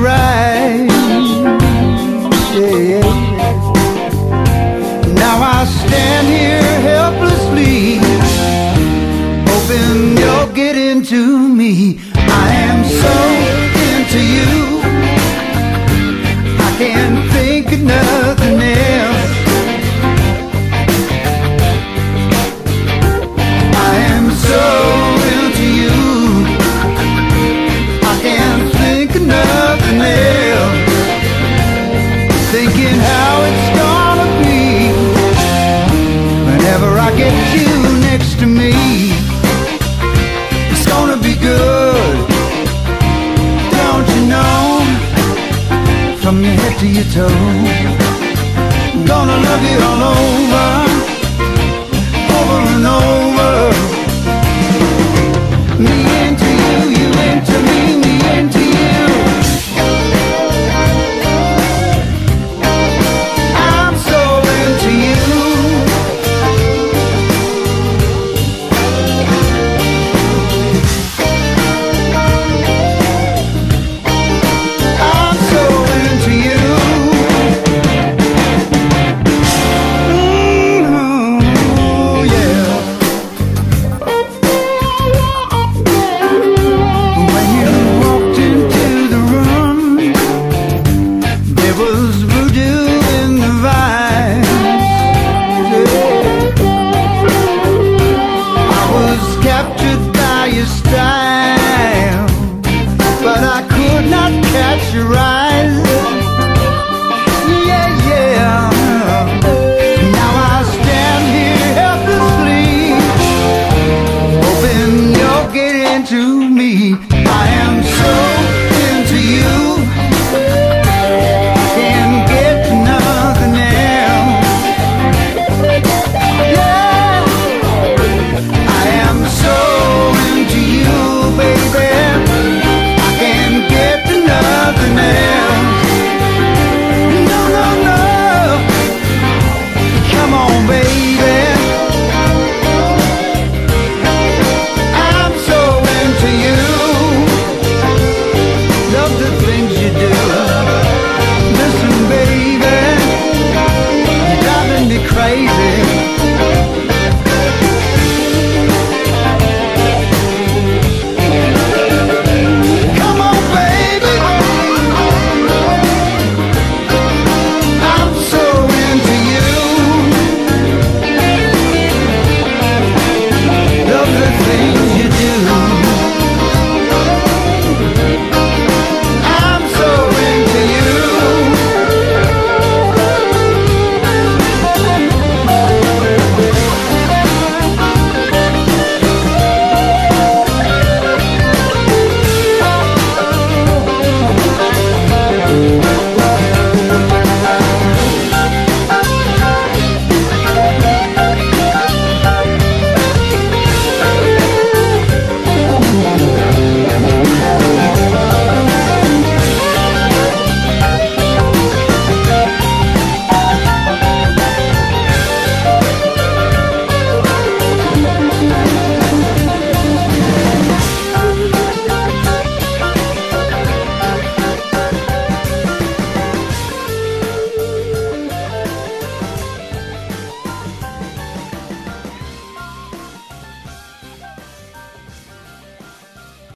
right. Yeah. Now I stand here helplessly, hoping you'll get into me. I am so into you, I can't think of Thinking how it's gonna be whenever I get you next to me. It's gonna be good, don't you know? From your head to your toe. Gonna love you